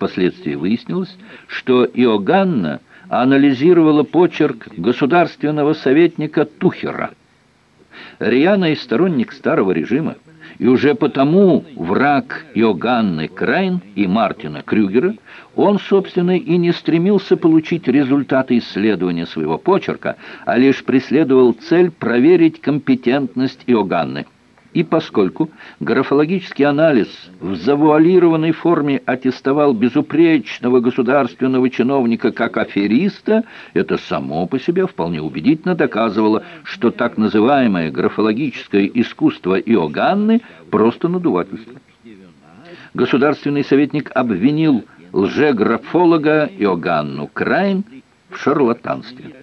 Впоследствии выяснилось, что Иоганна анализировала почерк государственного советника Тухера. Рьяный сторонник старого режима, и уже потому враг Иоганны Крайн и Мартина Крюгера, он, собственно, и не стремился получить результаты исследования своего почерка, а лишь преследовал цель проверить компетентность Иоганны. И поскольку графологический анализ в завуалированной форме аттестовал безупречного государственного чиновника как афериста, это само по себе вполне убедительно доказывало, что так называемое графологическое искусство Иоганны просто надувательство. Государственный советник обвинил лжеграфолога Иоганну Крайн в шарлатанстве.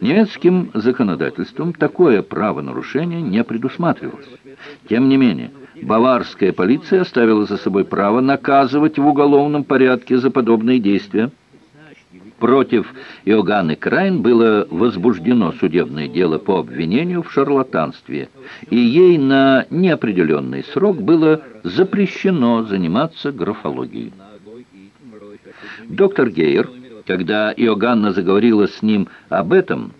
Немецким законодательством такое правонарушение не предусматривалось. Тем не менее, баварская полиция оставила за собой право наказывать в уголовном порядке за подобные действия. Против Иоганны Крайн было возбуждено судебное дело по обвинению в шарлатанстве, и ей на неопределенный срок было запрещено заниматься графологией. Доктор Гейер когда Иоганна заговорила с ним об этом,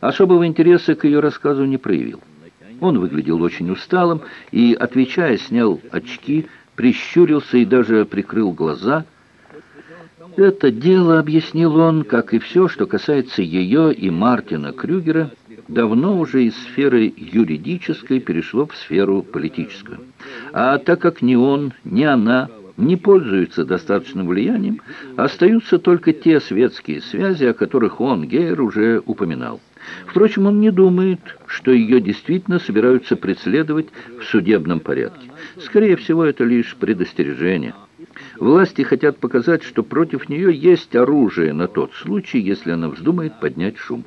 особого интереса к ее рассказу не проявил. Он выглядел очень усталым и, отвечая, снял очки, прищурился и даже прикрыл глаза. Это дело, объяснил он, как и все, что касается ее и Мартина Крюгера, давно уже из сферы юридической перешло в сферу политическую. А так как ни он, ни она не пользуются достаточным влиянием, остаются только те светские связи, о которых он, Гейер, уже упоминал. Впрочем, он не думает, что ее действительно собираются преследовать в судебном порядке. Скорее всего, это лишь предостережение. Власти хотят показать, что против нее есть оружие на тот случай, если она вздумает поднять шум.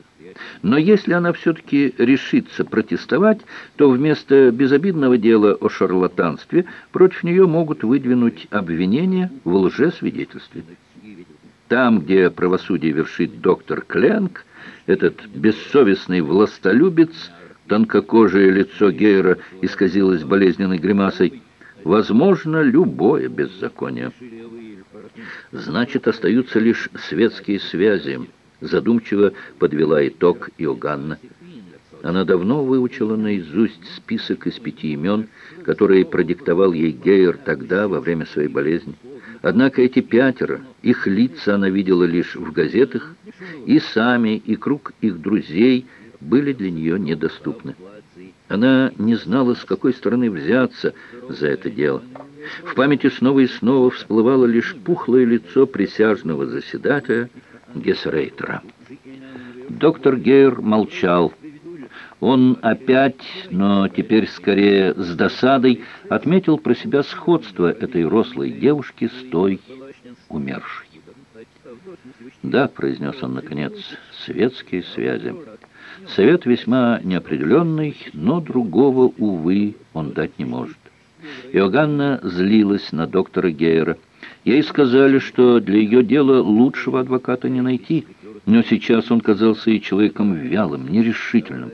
Но если она все-таки решится протестовать, то вместо безобидного дела о шарлатанстве против нее могут выдвинуть обвинения в лжесвидетельстве. Там, где правосудие вершит доктор Кленк, этот бессовестный властолюбец, тонкокожее лицо Гейра исказилось болезненной гримасой, возможно любое беззаконие. Значит, остаются лишь светские связи, задумчиво подвела итог Иоганна. Она давно выучила наизусть список из пяти имен, которые продиктовал ей Гейер тогда, во время своей болезни. Однако эти пятеро, их лица она видела лишь в газетах, и сами, и круг их друзей были для нее недоступны. Она не знала, с какой стороны взяться за это дело. В памяти снова и снова всплывало лишь пухлое лицо присяжного заседателя, Гесрейтера. Доктор Гейр молчал. Он опять, но теперь скорее с досадой, отметил про себя сходство этой рослой девушки с той умершей. «Да», — произнес он наконец, — «светские связи. Совет весьма неопределенный, но другого, увы, он дать не может». Иоганна злилась на доктора Гейера. Ей сказали, что для ее дела лучшего адвоката не найти, но сейчас он казался ей человеком вялым, нерешительным.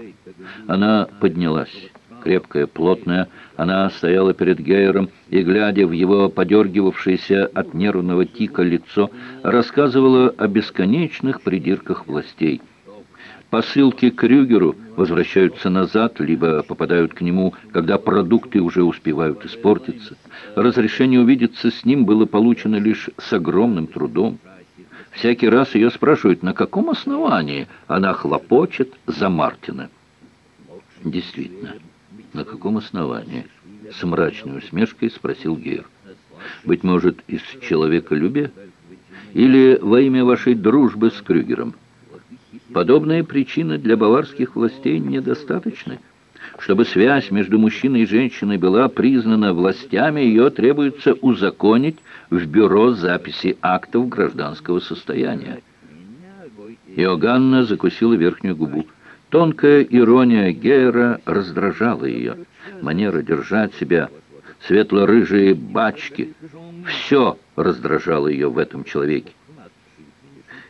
Она поднялась. Крепкая, плотная, она стояла перед Гейером и, глядя в его подергивавшееся от нервного тика лицо, рассказывала о бесконечных придирках властей. Посылки Крюгеру возвращаются назад, либо попадают к нему, когда продукты уже успевают испортиться. Разрешение увидеться с ним было получено лишь с огромным трудом. Всякий раз ее спрашивают, на каком основании она хлопочет за Мартина. Действительно, на каком основании? С мрачной усмешкой спросил Гейр. Быть может, из человеколюбия? Или во имя вашей дружбы с Крюгером? Подобные причины для баварских властей недостаточны. Чтобы связь между мужчиной и женщиной была признана властями, ее требуется узаконить в бюро записи актов гражданского состояния. Иоганна закусила верхнюю губу. Тонкая ирония Гейера раздражала ее. Манера держать себя, светло-рыжие бачки, все раздражало ее в этом человеке.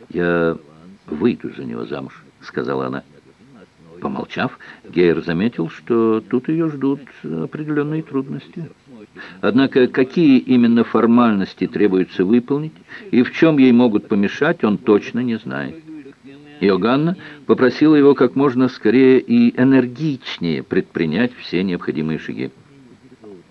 «Я выйду за него замуж», — сказала она. Помолчав, Гейер заметил, что тут ее ждут определенные трудности. Однако какие именно формальности требуется выполнить и в чем ей могут помешать, он точно не знает. Иоганна попросила его как можно скорее и энергичнее предпринять все необходимые шаги.